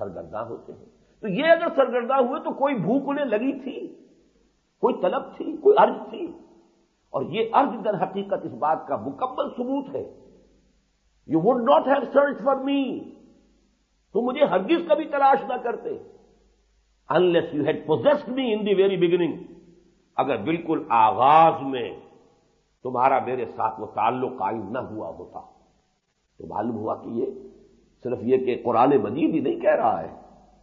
سرگرداں ہوتے ہیں۔ تو یہ اگر سرگرداں ہوئے تو کوئی بھوک انہیں لگی تھی؟ کوئی طلب تھی؟ کوئی ارض تھی؟ اور یہ ارض در حقیقت اس بات کا مکمل ثبوت ہے۔ You would not have search for me تو مجھے ہرگز کبھی تلاش نہ کرتے۔ Unless you had possessed me in the very beginning اگر بالکل آغاز میں تمہارا میرے ساتھ وہ تعلق قائم نہ ہوا ہوتا۔ تو معلوم ہوا کہ یہ صرف یہ کہ قرآن مجید ہی نہیں کہہ رہا ہے۔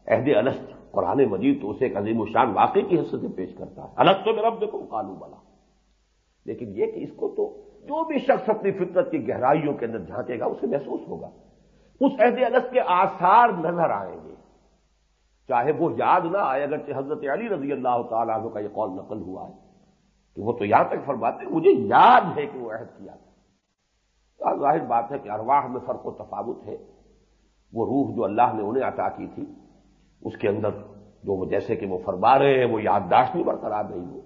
عہد السط قرآن مجید تو اسے ایک عظیم الشان واقعی کی حیثیت سے پیش کرتا ہے۔ الگ تو میرا دیکھو کالو بلا۔ لیکن یہ کہ اس کو تو جو بھی شخص اپنی فطرت کی گہرائیوں کے اندر جھانکے گا، اسے محسوس ہوگا۔ اس عہد الس کے آثار نظر آئیں گے۔ چاہے وہ یاد نہ آئے اگر حضرت علی رضی اللہ تعالیٰ عنہ کا یہ قول نقل ہوا ہے، کہ وہ تو یہاں تک فرماتے مجھے یاد ہے کہ وہ عہد کیا تھا۔ ظاہر بات ہے کہ ارواح میں فرق و تفاوت ہے۔ وہ روح جو اللہ نے انہیں عطا کی تھی، اس کے اندر جو وہ جیسے کہ وہ فرما رہے ہیں، وہ یادداشت بھی برقرار نہیں ہو۔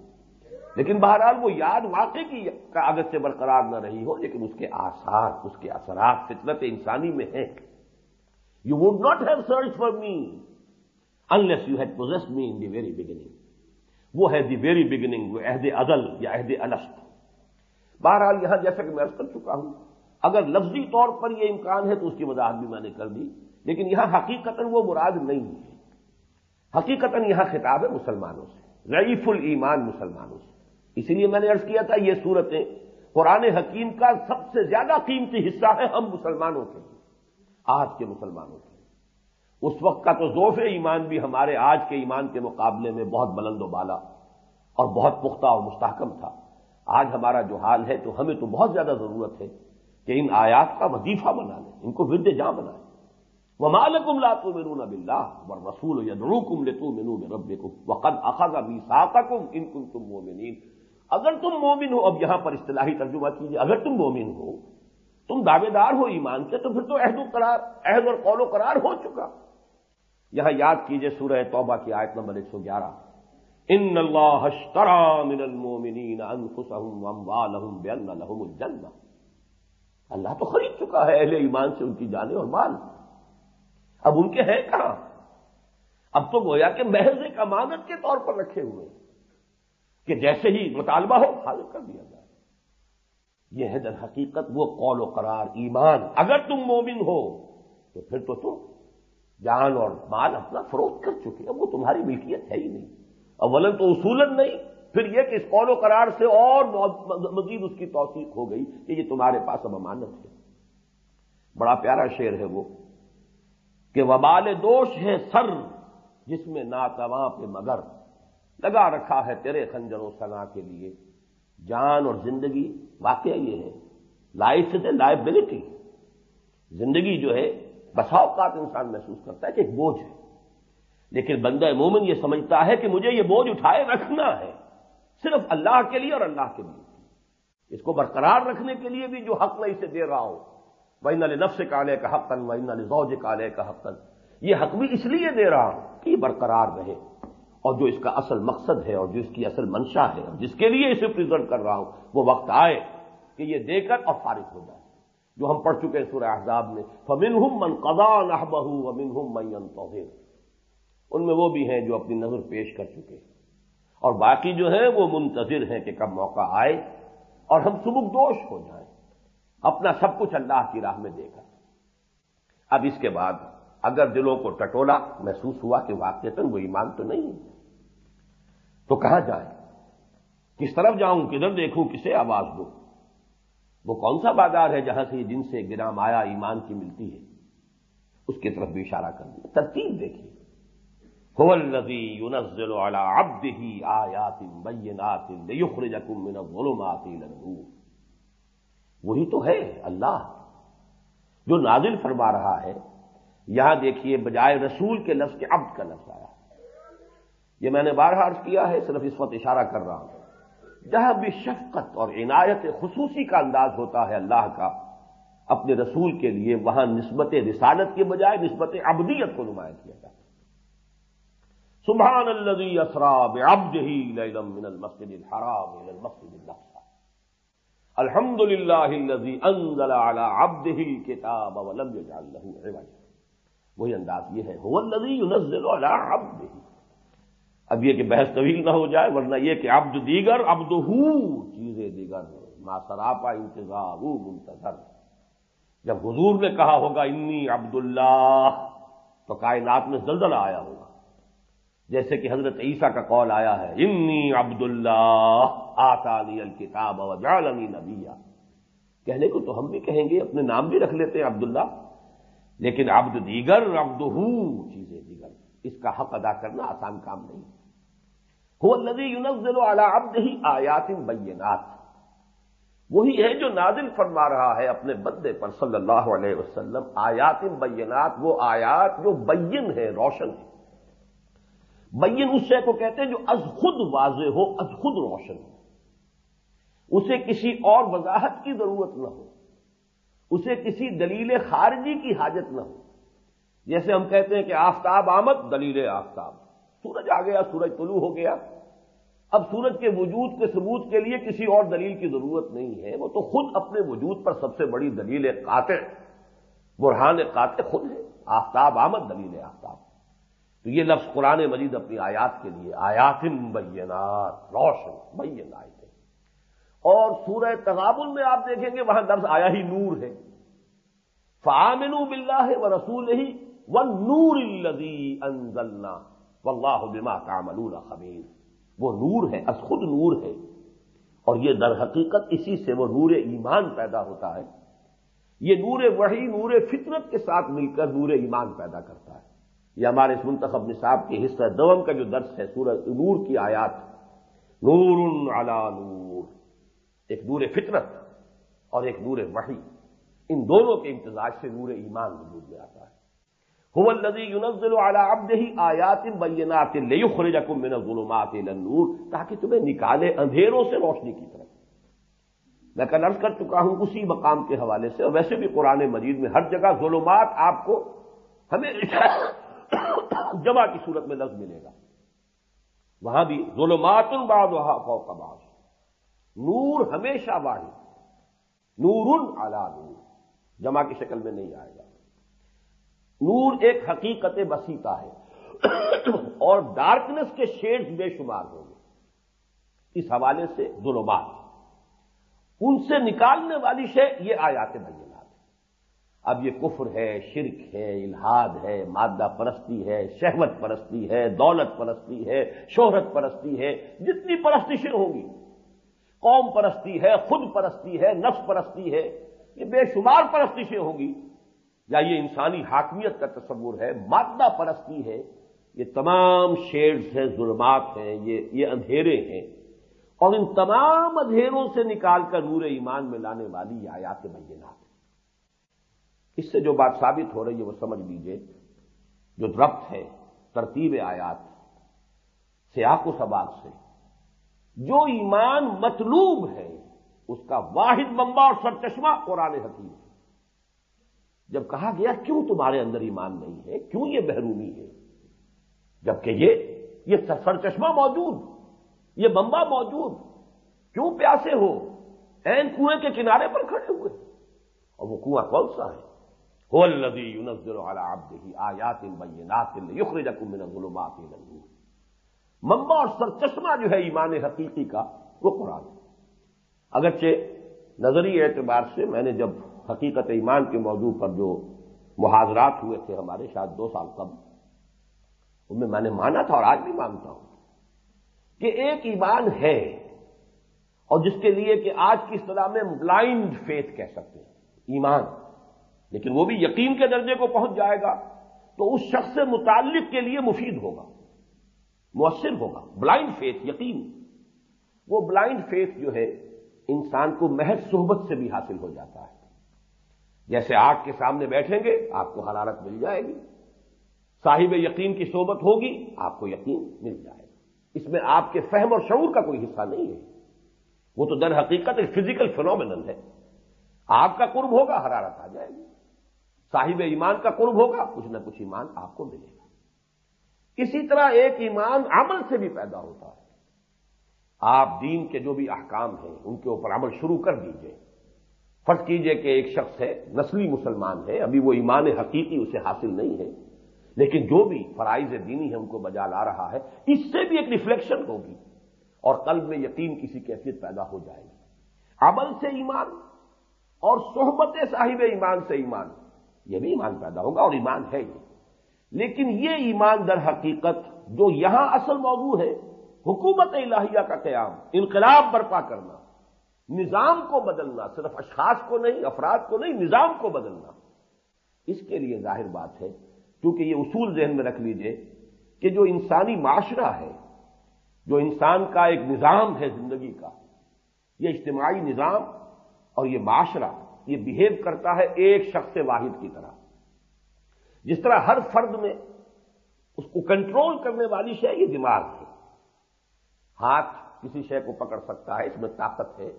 لیکن بہرحال وہ یاد واقع کی کاغذ سے برقرار نہ رہی ہو، لیکن اس کے آثار، اس کے اثرات فطرت انسانی میں ہیں۔ You would not have search for me unless you had possess me in the very beginning وہ ہے دی ویری بگننگ وہ عہد عدل یا عہد السط بہرحال یہاں جیسا کہ میں کر چکا ہوں اگر لفظی طور پر یہ امکان ہے تو اس کی وضاحت بھی میں نے کر دی، لیکن یہاں حقیقت وہ مراد نہیں ہے۔ حقیقت یہاں خطاب ہے مسلمانوں سے، ضعیف الایمان مسلمانوں سے۔ اسی لیے میں نے ارض کیا تھا، یہ صورتیں قرآن حکیم کا سب سے زیادہ قیمتی حصہ ہے ہم مسلمانوں کے آج کے مسلمانوں کے اس وقت کا تو ذوف ایمان بھی ہمارے آج کے ایمان کے مقابلے میں بہت بلند و بالا اور بہت پختہ اور مستحکم تھا۔ آج ہمارا جو حال ہے تو ہمیں تو بہت زیادہ ضرورت ہے۔ کہ ان آیات کا وظیفہ بنا لیں، ان کو ورد جاں بنائیں وہ مالکم لاتو میرون اب اللہ و رسول یدرو کم لتو مینو میں رب اخذ ان کم تم مومنین اگر تم مومن ہو، اب یہاں پر اصطلاحی ترجمہ کیجیے اگر تم مومن ہو، تم دعوے دار ہو ایمان کے تو پھر تو عہد و قرار، عہد اور قول و قرار ہو چکا۔ یہاں یاد کیجیے سورہ توبہ کی آیت نمبر ایک سو گیارہ۔ ان اللہ من المومنین انفسهم واموالهم بان لهم الجنہ اللہ تو خرید چکا ہے اہل ایمان سے ان کی جانیں اور مال۔ اب ان کے ہیں کہاں؟ اب تو گویا کہ محض ایک امانت کے طور پر رکھے ہوئے کہ جیسے ہی مطالبہ ہو، حاضر کر دیا جائے۔ یہ ہے در حقیقت وہ قول و قرار، ایمان۔ اگر تم مومن ہو، تو پھر تو تم جان اور مال اپنا فروخت کر چکے اب وہ تمہاری ملکیت ہے ہی نہیں۔ اولن تو اصولن نہیں پھر یہ کہ اس قول و قرار سے اور مزید اس کی توثیق ہو گئی کہ یہ تمہارے پاس اب امانت ہے۔ بڑا پیارا شعر ہے وہ کہ وبال دوش ہے سر جس میں ناتواں پہ مگر لگا رکھا ہے تیرے خنجر و سنا کے لیے۔ جان اور زندگی واقعہ یہ ہے۔ لائف سے لائبلٹی زندگی جو ہے بسا اوقات انسان محسوس کرتا ہے کہ ایک بوجھ ہے۔ لیکن بندہ مومن یہ سمجھتا ہے کہ مجھے یہ بوجھ اٹھائے رکھنا ہے۔ صرف اللہ کے لیے اور اللہ کے لیے۔ اس کو برقرار رکھنے کے لیے بھی جو حق میں اسے دے رہا ہو۔ وین نفس کالے کا حقن وین علی زوج کالے کا حقن یہ حق بھی اس لیے دے رہا ہوں کہ یہ برقرار رہے۔ اور جو اس کا اصل مقصد ہے اور جو اس کی اصل منشا ہے اور جس کے لیے اسے پرزنٹ کر رہا ہوں، وہ وقت آئے کہ یہ دے کر اور فارغ ہو جائے۔ جو ہم پڑھ چکے ہیں سورہ احزاب میں فمن ہم من قزان احبہ ومن ہم من توحیر ان میں وہ بھی ہیں جو اپنی نظر پیش کر چکے ہیں۔ اور باقی جو ہیں وہ منتظر ہیں کہ کب موقع آئے اور ہم سبک دوش ہو جائیں۔ اپنا سب کچھ اللہ کی راہ میں دے کر اب اس کے بعد اگر دلوں کو ٹٹولا محسوس ہوا کہ واقع وہ ایمان تو نہیں تو کہاں جائیں؟ کس طرف جاؤں؟ کدھر دیکھوں؟ کسے آواز دوں؟ وہ کون سا بازار ہے جہاں سے جن سے گرام آیا ایمان کی ملتی ہے؟ اس کی طرف بھی اشارہ کر دیا ترتیب دیکھیے۔ ينزل على عبده آيات بينات ليخرجكم من الظلمات إلى النور. وہی تو ہے اللہ جو نازل فرما رہا ہے. یہاں دیکھیے بجائے رسول کے لفظ کے عبد کا لفظ آیا. یہ میں نے بارہ عرض کیا ہے، صرف اس وقت اشارہ کر رہا ہوں. جہاں بھی شفقت اور عنایت خصوصی کا انداز ہوتا ہے اللہ کا، اپنے رسول کے لیے وہاں نسبت رسالت کے بجائے نسبت ابدیت کو نمایاں کیا جاتا ہے. سبحان الذي اسرا بعبده ليلا من المسجد الحرام الى المسجد الاقصى الحمد لله الذي انزل على عبده الكتاب ولم يجعل له عوجا. وہی انداز یہ ہے ہو لذی نزل عبد اب یہ کہ بحث طویل نہ ہو جائے، ورنہ یہ کہ عبد دیگر عبد چیزیں دیگر ما سراپا انتظار منتظر۔ جب حضور نے کہا ہوگا، انی عبد اللہ تو کائنات میں زلزلہ آیا ہوگا۔ جیسے کہ حضرت عیسیٰ کا قول آیا ہے، انی عبد اللہ آتا الکتاب وجعلنی نبیا. کہنے کو تو ہم بھی کہیں گے، اپنے نام بھی رکھ لیتے ہیں عبداللہ، لیکن عبد دیگر عبد چیزیں دیگر، اس کا حق ادا کرنا آسان کام نہیں۔ ہو ندی یونزل علی عبد ہی آیات بینات۔ وہی ہے جو نازل فرما رہا ہے اپنے بندے پر صلی اللہ علیہ وسلم، آیات بینات، وہ آیات جو بین ہے، روشن ہے۔ بین اس شے کو کہتے ہیں جو از خود واضح ہو، از خود روشن ہو۔ اسے کسی اور وضاحت کی ضرورت نہ ہو۔ اسے کسی دلیل خارجی کی حاجت نہ ہو۔ جیسے ہم کہتے ہیں کہ آفتاب آمد، دلیل آفتاب۔ سورج آ گیا، سورج طلوع ہو گیا۔ اب سورج کے وجود کے ثبوت کے لیے کسی اور دلیل کی ضرورت نہیں ہے۔ وہ تو خود اپنے وجود پر سب سے بڑی دلیل قاطع، برہان قاطع خود ہے۔ آفتاب آمد، دلیل آفتاب۔ تو یہ لفظ قرآن مجید اپنی آیات کے لیے آیات بینات، روشن، بین آئے اور سورہ تغابل میں آپ دیکھیں گے وہاں درس آیا ہی نور ہے۔ فامن بلّہ ہے وہ رسول ہی و نور الدی انزلنا واللہ بما تعملون خبیر۔ وہ نور ہے، از خود نور ہے۔ اور یہ در حقیقت اسی سے وہ نور ایمان پیدا ہوتا ہے۔ یہ نور وحی، نور فطرت کے ساتھ مل کر نور ایمان پیدا کرتا ہے۔ یہ ہمارے اس منتخب نصاب کے حصہ دوم کا جو درس ہے سورج نور کی آیات۔ نور علا نور۔ ایک نور فطرت اور ایک نور وحی۔ ان دونوں کے امتزاج سے نور ایمان وجود میں آتا ہے۔ الذي ينزل على عبده آیات بینات لیخرجکم من الظلمات الى النور۔ تاکہ تمہیں نکالے اندھیروں سے روشنی کی طرف۔ میں کل عرض کر چکا ہوں اسی مقام کے حوالے سے، اور ویسے بھی قرآن مجید میں ہر جگہ ظلمات آپ کو ہمیں جمع کی صورت میں لفظ ملے گا۔ وہاں بھی ظلمات بعض وہاں فوق بعض۔ نور ہمیشہ واحد نور اعلی نور۔ جمع کی شکل میں نہیں آئے گا۔ نور ایک حقیقت بسیتا ہے اور ڈارکنیس کے شیڈز بے شمار ہوں گے۔ اس حوالے سے ظلمات۔ ان سے نکالنے والی شے یہ آیات بینات ہے اب یہ کفر ہے، شرک ہے، الہاد ہے، مادہ پرستی ہے، شہوت پرستی ہے، دولت پرستی ہے، شہرت پرستی ہے، جتنی پرستشیں ہوں گی قوم پرستی ہے، خود پرستی ہے، نفس پرستی ہے، یہ بے شمار پرستشیں ہوں گی یا یہ انسانی حاکمیت کا تصور ہے، مادہ پرستی ہے، یہ تمام شیڈز ہیں، ظلمات ہیں، یہ یہ اندھیرے ہیں۔ اور ان تمام اندھیروں سے نکال کر نور ایمان میں لانے والی یہ آیات بینات۔ اس سے جو بات ثابت ہو رہی ہے وہ سمجھ لیجیے، جو درخت ہے، ترتیب آیات سیاق و سباق سے، جو ایمان مطلوب ہے، اس کا واحد ممبا اور سرچشمہ قرآن حکیم ہے۔ جب کہا گیا، کیوں تمہارے اندر ایمان نہیں ہے؟ کیوں یہ محرومی ہے؟ جبکہ یہ یہ سفر چشمہ موجود، یہ بمبا موجود۔ کیوں پیاسے ہو؟ این کنویں کے کنارے پر کھڑے ہوئے۔ اور وہ کنواں کون سا ہے؟ ہو الدی یونزل عبد ہی آیات بینات یخرج من الظلمات الى النور. ممبا اور سر چشمہ جو ہے ایمان حقیقی کا، وہ قرآن اگرچہ نظری اعتبار سے میں نے جب حقیقت ایمان کے موضوع پر جو محاذرات ہوئے تھے ہمارے شاید دو سال قبل، ان میں میں نے مانا تھا اور آج بھی مانتا ہوں کہ ایک ایمان ہے اور جس کے لیے کہ آج کی اصطلاح میں بلائنڈ فیتھ کہہ سکتے ہیں، ایمان۔ لیکن وہ بھی یقین کے درجے کو پہنچ جائے گا تو اس شخص سے متعلق کے لیے مفید ہوگا، مؤثر ہوگا بلائنڈ فیتھ یقین۔ وہ بلائنڈ فیتھ جو ہے، انسان کو محض صحبت سے بھی حاصل ہو جاتا ہے۔ جیسے آگ کے سامنے بیٹھیں گے، آپ کو حرارت مل جائے گی۔ صاحب یقین کی صحبت ہوگی، آپ کو یقین مل جائے گا۔ اس میں آپ کے فہم اور شعور کا کوئی حصہ نہیں ہے۔ وہ تو در حقیقت ایک فزیکل فنومینل ہے۔ آگ کا قرب ہوگا، حرارت آ جائے گی۔ صاحب ایمان کا قرب ہوگا، کچھ نہ کچھ ایمان آپ کو ملے گا۔ اسی طرح ایک ایمان عمل سے بھی پیدا ہوتا ہے۔ آپ دین کے جو بھی احکام ہیں، ان کے اوپر عمل شروع کر دیجیے۔ فرض کیجیے کہ ایک شخص ہے، نسلی مسلمان ہے، ابھی وہ ایمان حقیقی اسے حاصل نہیں ہے، لیکن جو بھی فرائض دینی ہے ان کو بجا لا رہا ہے، اس سے بھی ایک ریفلیکشن ہوگی اور قلب میں یقین کسی کیفیت پیدا ہو جائے گی۔ عمل سے ایمان اور صحبت صاحب ایمان سے ایمان۔ یہ بھی ایمان پیدا ہوگا اور ایمان ہے یہ لیکن یہ ایمان در حقیقت جو یہاں اصل موضوع ہے، حکومت الہیہ کا قیام، انقلاب برپا کرنا، نظام کو بدلنا، صرف اشخاص کو نہیں، افراد کو نہیں، نظام کو بدلنا، اس کے لیے ظاہر بات ہے کیونکہ یہ اصول ذہن میں رکھ لیجیے کہ جو انسانی معاشرہ ہے، جو انسان کا ایک نظام ہے زندگی کا، یہ اجتماعی نظام اور یہ معاشرہ یہ بہیو کرتا ہے ایک شخص واحد کی طرح۔ جس طرح ہر فرد میں اس کو کنٹرول کرنے والی شے یہ دماغ ہے۔ ہاتھ کسی شے کو پکڑ سکتا ہے، اس میں طاقت ہے۔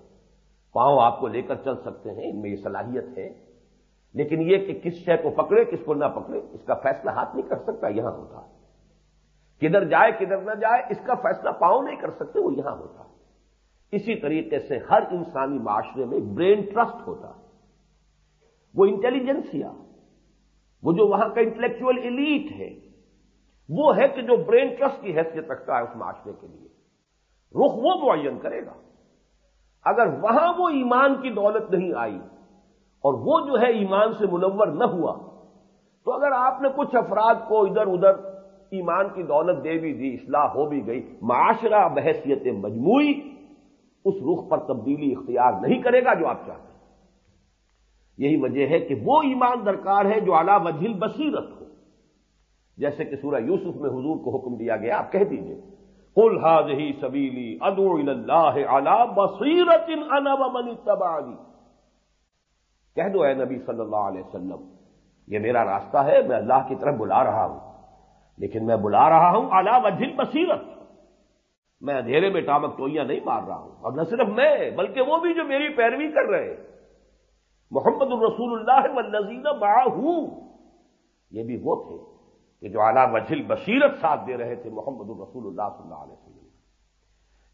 پاؤں آپ کو لے کر چل سکتے ہیں، ان میں یہ صلاحیت ہے۔ لیکن یہ کہ کس شے کو پکڑے، کس کو نہ پکڑے، اس کا فیصلہ ہاتھ نہیں کر سکتا، یہاں ہوتا۔ کدھر جائے، کدھر نہ جائے، اس کا فیصلہ پاؤں نہیں کر سکتے، وہ یہاں ہوتا۔ اسی طریقے سے ہر انسانی معاشرے میں برین ٹرسٹ ہوتا۔ ہے وہ انٹیلیجنسیا وہ جو وہاں کا انٹلیکچل ایلیٹ ہے، وہ ہے کہ جو برین ٹرسٹ کی حیثیت رکھتا ہے اس معاشرے کے لیے۔ رخ وہ معین کرے گا۔ اگر وہاں وہ ایمان کی دولت نہیں آئی اور وہ جو ہے ایمان سے منور نہ ہوا، تو اگر آپ نے کچھ افراد کو ادھر ادھر ایمان کی دولت دے بھی دی، اصلاح ہو بھی گئی، معاشرہ بحثیت مجموعی اس رخ پر تبدیلی اختیار نہیں کرے گا جو آپ چاہتے ہیں۔ یہی وجہ ہے کہ وہ ایمان درکار ہے جو اعلی وجل بصیرت ہو۔ جیسے کہ سورہ یوسف میں حضور کو حکم دیا گیا، آپ کہہ دیجیے کل ہاد ہی سبیلی ادو اللہ اعلی بصیرت من تبادی کہہ دو اے نبی صلی اللہ علیہ وسلم، یہ میرا راستہ ہے، میں اللہ کی طرف بلا رہا ہوں۔ لیکن میں بلا رہا ہوں اعلی وجل بصیرت میں اندھیرے میں ٹامک ٹوئیاں نہیں مار رہا ہوں، اور نہ صرف میں، بلکہ وہ بھی جو میری پیروی کر رہے ہیں۔ محمد الرسول اللہ والذین معاہو۔ یہ بھی وہ تھے کہ جو اعلیٰ وجل بصیرت ساتھ دے رہے تھے محمد الرسول اللہ صلی اللہ علیہ وسلم۔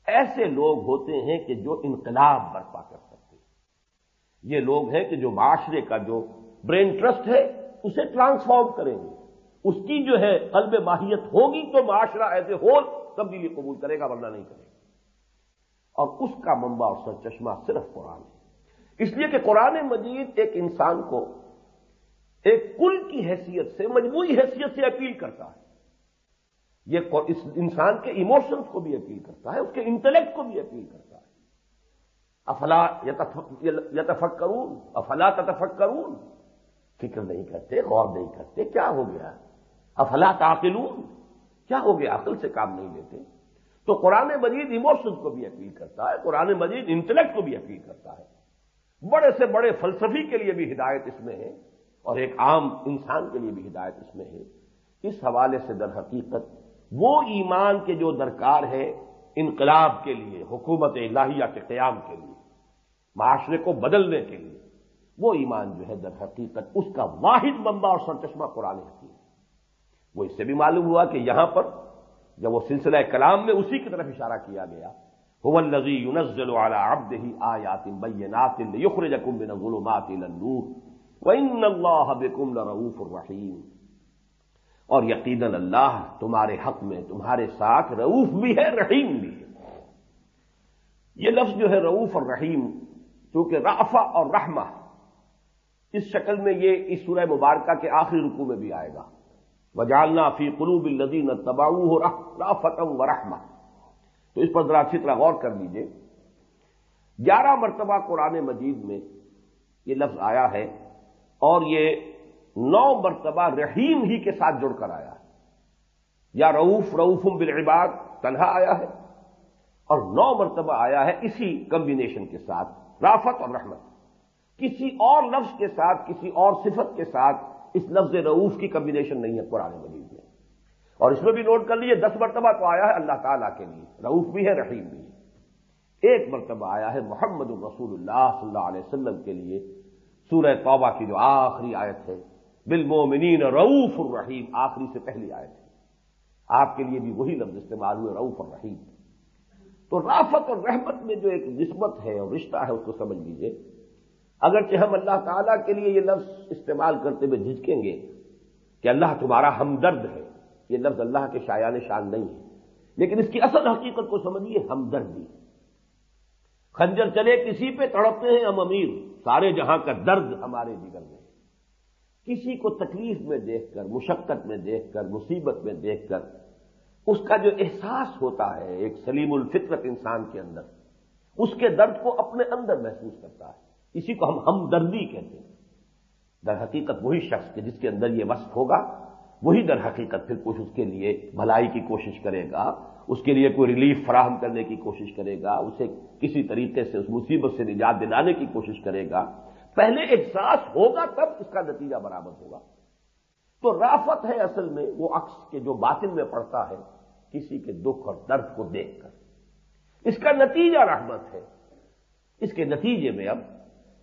ایسے لوگ ہوتے ہیں کہ جو انقلاب برپا کر سکتے ہیں۔ یہ لوگ ہیں کہ جو معاشرے کا جو برین ٹرسٹ ہے، اسے ٹرانسفارم کریں گے۔ اس کی جو ہے قلب ماہیت ہوگی تو معاشرہ ایز اے ہول تبدیلی قبول کرے گا، ورنہ نہیں کرے گا۔ اور اس کا منبع اور سر چشمہ صرف قرآن ہے۔ اس لیے کہ قرآن مجید ایک انسان کو ایک کل کی حیثیت سے، مجموعی حیثیت سے اپیل کرتا ہے۔ یہ اس انسان کے ایموشنز کو بھی اپیل کرتا ہے، اس کے انٹلیکٹ کو بھی اپیل کرتا ہے۔ افلا یتفک کرون افلا تتفک کرون فکر نہیں کرتے، غور نہیں کرتے، کیا ہو گیا؟ افلا تعقلون۔ کیا ہو گیا؟ عقل سے کام نہیں لیتے۔ تو قرآن مجید ایموشنز کو بھی اپیل کرتا ہے، قرآن مجید انٹلیکٹ کو بھی اپیل کرتا ہے۔ بڑے سے بڑے فلسفی کے لیے بھی ہدایت اس میں ہے اور ایک عام انسان کے لیے بھی ہدایت اس میں ہے۔ اس حوالے سے در حقیقت وہ ایمان کے جو درکار ہے انقلاب کے لیے، حکومت الہیہ کے قیام کے لیے، معاشرے کو بدلنے کے لیے، وہ ایمان جو ہے در حقیقت اس کا واحد منبع اور سرچشمہ قرآن حکیم وہ اس سے بھی معلوم ہوا کہ یہاں پر جب وہ سلسلہ کلام میں اسی کی طرف اشارہ کیا گیا هو الذي ينزل على عبده آيات بينات ليخرجكم من الظلمات الى النور. وان الله بكم لرؤوف رحيم. اور یقینا اللہ تمہارے حق میں، تمہارے ساتھ رعوف بھی ہے، رحیم بھی ہے. یہ لفظ جو ہے رعوف اور رحیم، چونکہ رافا اور رحمہ، اس شکل میں یہ اس سورہ مبارکہ کے آخری رکو میں بھی آئے گا. وجالنا فی قلوب الذین تباؤ رافتم و رحمہ تو اس پر ذرا اچھی طرح غور کر لیجیے۔ گیارہ مرتبہ قرآن مجید میں یہ لفظ آیا ہے اور یہ نو مرتبہ رحیم ہی کے ساتھ جڑ کر آیا ہے۔ یا رعوف، رعوفم بالعباد، تنہا آیا ہے۔ اور نو مرتبہ آیا ہے اسی کمبینیشن کے ساتھ، رافت اور رحمت۔ کسی اور لفظ کے ساتھ، کسی اور صفت کے ساتھ اس لفظ رعوف کی کمبینیشن نہیں ہے قرآن مجید۔ اور اس میں بھی نوٹ کر لیجیے دس مرتبہ تو آیا ہے اللہ تعالیٰ کے لیے، رعوف بھی ہے، رحیم بھی ہے۔ ایک مرتبہ آیا ہے محمد الرسول اللہ صلی اللہ علیہ وسلم کے لیے، سورہ توبہ کی جو آخری آیت ہے بالمومنین رعوف الرحیم، آخری سے پہلی آیت ہے۔ آپ کے لیے بھی وہی لفظ استعمال ہوئے، رعوف الرحیم۔ تو رافت اور رحمت میں جو ایک نسبت ہے اور رشتہ ہے، اس کو سمجھ لیجیے اگرچہ ہم اللہ تعالیٰ کے لیے یہ لفظ استعمال کرتے ہوئے جھجکیں گے کہ اللہ تمہارا ہمدرد ہے یہ لفظ اللہ کے شایان شان نہیں ہے۔ لیکن اس کی اصل حقیقت کو سمجھیے، ہمدردی۔ خنجر چلے، کسی پہ تڑپتے ہیں ہم امیر، سارے جہاں کا درد ہمارے جگر میں۔ کسی کو تکلیف میں دیکھ کر، مشقت میں دیکھ کر، مصیبت میں دیکھ کر، اس کا جو احساس ہوتا ہے، ایک سلیم الفطرت انسان کے اندر، اس کے درد کو اپنے اندر محسوس کرتا ہے۔ اسی کو ہم ہمدردی کہتے ہیں۔ در حقیقت وہی شخص کے جس کے اندر یہ وصف ہوگا وہی در حقیقت پھر کچھ اس کے لیے بھلائی کی کوشش کرے گا، اس کے لیے کوئی ریلیف فراہم کرنے کی کوشش کرے گا، اسے کسی طریقے سے، اس مصیبت سے نجات دلانے کی کوشش کرے گا۔ پہلے احساس ہوگا تب اس کا نتیجہ برابر ہوگا۔ تو رافت ہے اصل میں وہ عکس کے جو باطن میں پڑتا ہے، کسی کے دکھ اور درد کو دیکھ کر۔ اس کا نتیجہ رحمت ہے۔ اس کے نتیجے میں اب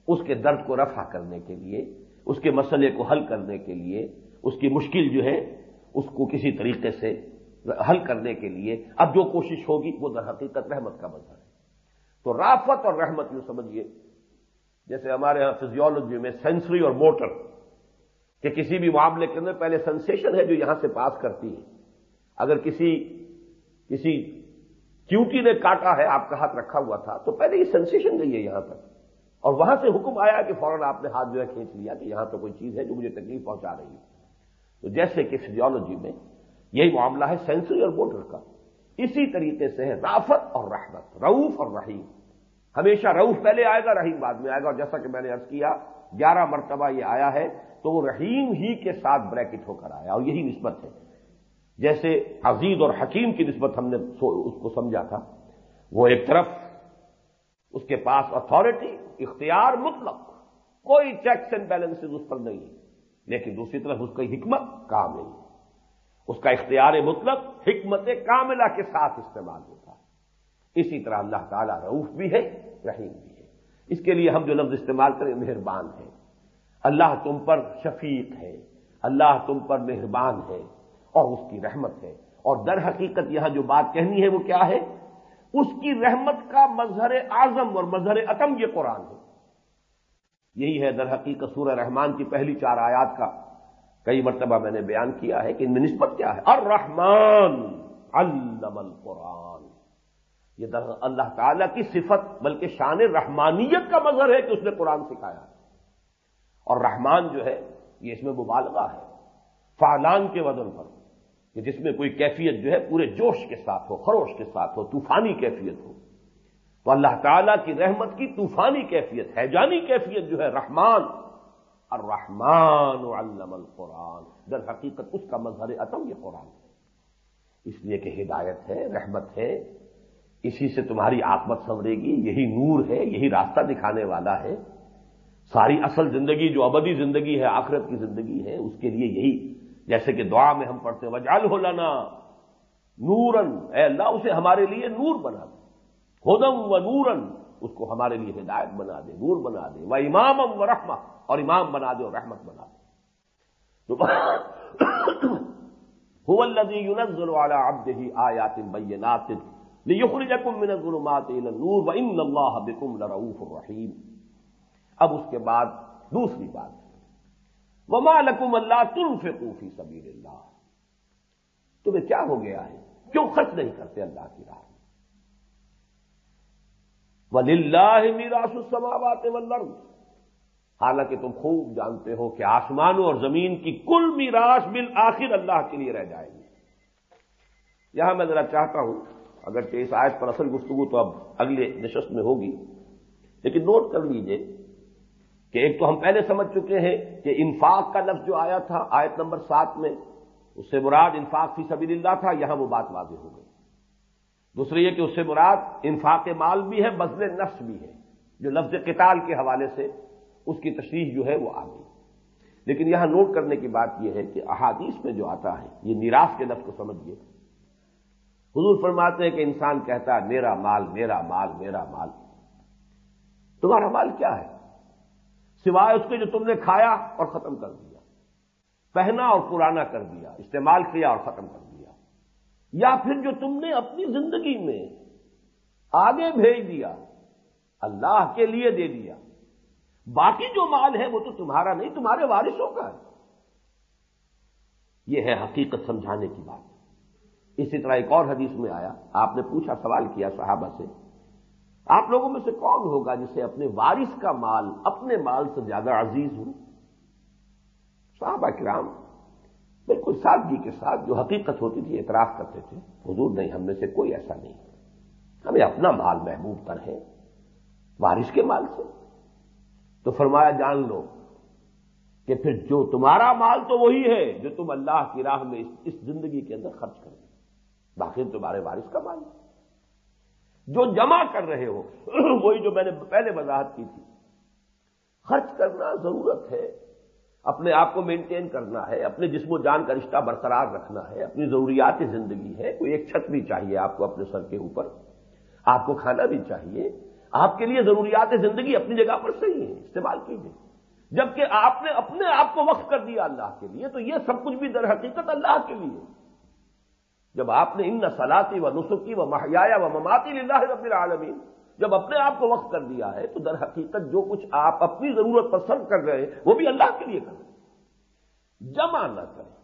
اس کے درد کو رفع کرنے کے لیے، اس کے مسئلے کو حل کرنے کے لیے اس کی مشکل جو ہے، اس کو کسی طریقے سے حل کرنے کے لیے اب جو کوشش ہوگی، وہ در حقیقت رحمت کا مظہر ہے۔ تو رافت اور رحمت یوں سمجھیے، جیسے ہمارے یہاں فزیولوجی میں سینسری اور موٹر کہ کسی بھی معاملے کے اندر پہلے سنسیشن ہے جو یہاں سے پاس کرتی ہے۔ اگر کسی کسی چیوٹی نے کاٹا ہے، آپ کا ہاتھ رکھا ہوا تھا، تو پہلے یہ سنسیشن گئی ہے یہاں پر اور وہاں سے حکم آیا کہ فوراً آپ نے ہاتھ جو ہے کھینچ لیا کہ یہاں تو کوئی چیز ہے جو مجھے تکلیف پہنچا رہی ہے۔ تو جیسے کہ فزیولوجی میں یہی معاملہ ہے سینسری اور موٹر کا۔ اسی طریقے سے ہے رافت اور رحمت روف اور رحیم۔ ہمیشہ روف پہلے آئے گا، رحیم بعد میں آئے گا۔ اور جیسا کہ میں نے ارض کیا، گیارہ مرتبہ یہ آیا ہے تو وہ رحیم ہی کے ساتھ بریکٹ ہو کر آیا۔ اور یہی نسبت ہے۔ جیسے عزیز اور حکیم کی نسبت ہم نے اس کو سمجھا تھا۔ وہ ایک طرف، اس کے پاس اتارٹی اختیار مطلق۔ کوئی چیکس اینڈ بیلنس اس پر نہیں۔ لیکن دوسری طرف اس کی حکمت کام نہیں اس کا اختیار مطلق حکمت کاملہ کے ساتھ استعمال ہوتا ہے۔ اسی طرح اللہ تعالیٰ رعوف بھی ہے، رحیم بھی ہے۔ اس کے لیے ہم جو لفظ استعمال کریں، مہربان ہے اللہ تم پر شفیق ہے، اللہ تم پر مہربان ہے اور اس کی رحمت ہے۔ اور در حقیقت یہاں جو بات کہنی ہے وہ کیا ہے؟ اس کی رحمت کا مظہر اعظم اور مظہر عتم یہ قرآن ہے۔ یہی ہے در حقیقت سورہ رحمان کی پہلی چار آیات کا کئی مرتبہ میں نے بیان کیا ہے کہ ان میں نسبت کیا ہے۔ الرحمان علم القرآن۔ یہ در اللہ تعالی کی صفت بلکہ شان رحمانیت کا مظہر ہے کہ اس نے قرآن سکھایا ہے۔ اور رحمان جو ہے، یہ اس میں مبالغہ ہے۔ فعلان کے وزن پر کہ جس میں کوئی کیفیت جو ہے، پورے جوش کے ساتھ ہو، خروش کے ساتھ ہو، طوفانی کیفیت ہو۔ تو اللہ تعالیٰ کی رحمت کی طوفانی کیفیت ہے، جانی کیفیت جو ہے، رحمان۔ الرحمان علم القرآن۔ در حقیقت اس کا مظہر عتم یہ قرآن ہے۔ اس لیے کہ ہدایت ہے، رحمت ہے۔ اسی سے تمہاری آتمت سنورے گی، یہی نور ہے، یہی راستہ دکھانے والا ہے۔ ساری اصل زندگی جو ابدی زندگی ہے، آخرت کی زندگی ہے، اس کے لیے یہی۔ جیسے کہ دعا میں ہم پڑھتے وجال ہو لانا نورن اے اللہ، اسے ہمارے لیے نور بنا دے۔ ہدم و نورن، اس کو ہمارے لیے ہدایت بنا دے، نور بنا دے وہ امام و رحمہ، اور امام بنا دے اور رحمت بنا دے۔ ينزل على عبده آيات بينات ليخرجكم من الظلمات إلى النور وإن الله بكم لرؤوف رحيم اب اس کے بعد دوسری بات وما لكم اللہ تنفقوا في سبيل اللہ۔ تمہیں کیا ہو گیا ہے؟ کیوں خرچ نہیں کرتے اللہ کی راہ؟ وللہ میراث السماوات والارض۔ حالانکہ تم خوب جانتے ہو کہ آسمانوں اور زمین کی کل میراث بالآخر اللہ کے لیے رہ جائے گی۔ یہاں میں ذرا چاہتا ہوں اگر کہ اس آیت پر اصل گفتگو تو اب اگلے نشست میں ہوگی، لیکن نوٹ کر لیجیے کہ ایک تو ہم پہلے سمجھ چکے ہیں کہ انفاق کا لفظ جو آیا تھا آیت نمبر سات میں، اس سے مراد انفاق فی سبیل اللہ تھا، یہاں وہ بات واضح ہو گئی۔ دوسری یہ کہ اس سے مراد انفاق مال بھی ہے بزل نفس بھی ہے۔ جو لفظ قتال کے حوالے سے اس کی تشریح جو ہے وہ آ گئی۔ لیکن یہاں نوٹ کرنے کی بات یہ ہے کہ احادیث میں جو آتا ہے، یہ نیراس کے لفظ کو سمجھیے حضور فرماتے ہیں کہ انسان کہتا ہے، میرا مال میرا مال میرا مال۔ تمہارا مال کیا ہے؟ سوائے اس کے جو تم نے کھایا اور ختم کر دیا۔ پہنا اور پرانا کر دیا، استعمال کیا اور ختم کر دیا۔ یا پھر جو تم نے اپنی زندگی میں آگے بھیج دیا، اللہ کے لیے دے دیا۔ باقی جو مال ہے وہ تو تمہارا نہیں، تمہارے وارثوں کا ہے۔ یہ ہے حقیقت سمجھانے کی بات۔ اسی طرح ایک اور حدیث میں آیا، آپ نے پوچھا سوال کیا صحابہ سے، آپ لوگوں میں سے کون ہوگا جسے اپنے وارث کا مال، اپنے مال سے زیادہ عزیز ہو؟ صحابہ کرام بالکل سادگی جی کے ساتھ جو حقیقت ہوتی تھی، اعتراف کرتے تھے، حضور نہیں، ہم میں سے کوئی ایسا نہیں۔ ہمیں اپنا مال محبوب تر ہے، وارث کے مال سے۔ تو فرمایا، جان لو کہ پھر جو تمہارا مال تو وہی ہے جو تم اللہ کی راہ میں اس زندگی کے اندر خرچ کرو باقی تمہارے وارث کا مال۔ جو جمع کر رہے ہو، وہی جو میں نے پہلے وضاحت کی تھی۔ خرچ کرنا ضرورت ہے۔ اپنے آپ کو مینٹین کرنا ہے، اپنے جسم و جان کا رشتہ برقرار رکھنا ہے، اپنی ضروریات زندگی ہے۔ کوئی ایک چھت بھی چاہیے آپ کو اپنے سر کے اوپر۔ آپ کو کھانا بھی چاہیے۔ آپ کے لیے ضروریات زندگی اپنی جگہ پر صحیح ہے، استعمال کیجیے جبکہ آپ نے اپنے آپ کو وقف کر دیا اللہ کے لیے، تو یہ سب کچھ بھی در حقیقت اللہ کے لیے۔ جب آپ نے ان سلاتی و نسخی و محیا و مماتی اللہ رب العالمین جب اپنے آپ کو وقف کر دیا ہے تو در حقیقت جو کچھ آپ اپنی ضرورت پر سرو کر رہے ہیں، وہ بھی اللہ کے لیے کر جمع نہ کریں۔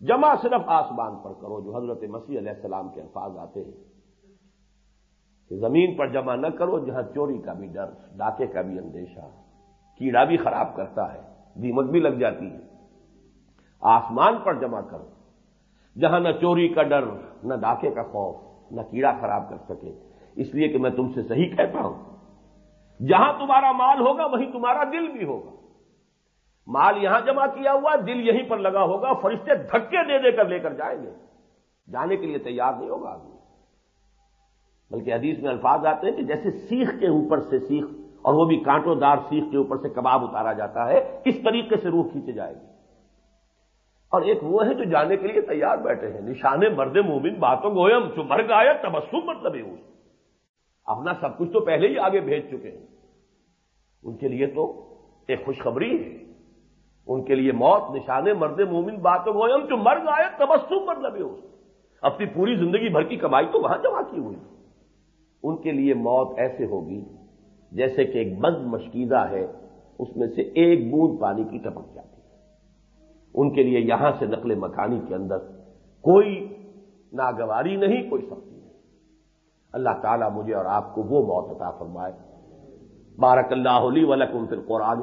جمع صرف آسمان پر کرو، جو حضرت مسیح علیہ السلام کے الفاظ آتے ہیں۔ کہ زمین پر جمع نہ کرو، جہاں چوری کا بھی ڈر، ڈاکے کا بھی اندیشہ، کیڑا بھی خراب کرتا ہے، دیمک بھی لگ جاتی ہے۔ آسمان پر جمع کرو، جہاں نہ چوری کا ڈر، نہ ڈاکے کا خوف، نہ کیڑا خراب کر سکے۔ اس لیے کہ میں تم سے صحیح کہتا ہوں۔ جہاں تمہارا مال ہوگا وہیں تمہارا دل بھی ہوگا۔ مال یہاں جمع کیا ہوا، دل یہیں پر لگا ہوگا، فرشتے دھکے دے دے کر لے کر جائیں گے۔ جانے کے لیے تیار نہیں ہوگا آدمی۔ بلکہ حدیث میں الفاظ آتے ہیں کہ جیسے سیخ کے اوپر سے سیخ اور وہ بھی کانٹوں دار سیخ کے اوپر سے کباب اتارا جاتا ہے، کس طریقے سے روح کھینچے جائے گی؟ اور ایک وہ ہے جو جانے کے لیے تیار بیٹھے ہیں۔ نشانے مرد مومن باتوں گوئم جو مر گایا تبسم مطلب ہے اپنا سب کچھ تو پہلے ہی آگے بھیج چکے ہیں۔ ان کے لیے تو ایک خوشخبری ہے۔ ان کے لیے موت، نشانے، مرد، مومن، باتوں، گوئم، جو مر گایا تبسم مطلب ہے اپنی پوری زندگی بھر کی کمائی تو وہاں جمع کی ہوئی۔ ان کے لیے موت ایسے ہوگی جیسے کہ ایک بند مشکیزہ ہے، اس میں سے ایک بوند پانی کی ٹپک جاتی ہے۔ ان کے لیے یہاں سے نقل مکانی کے اندر کوئی ناگواری نہیں، کوئی سختی اللہ تعالیٰ مجھے اور آپ کو وہ موت عطا فرمائے۔ بارک اللہ علی ولکم فی القرآن۔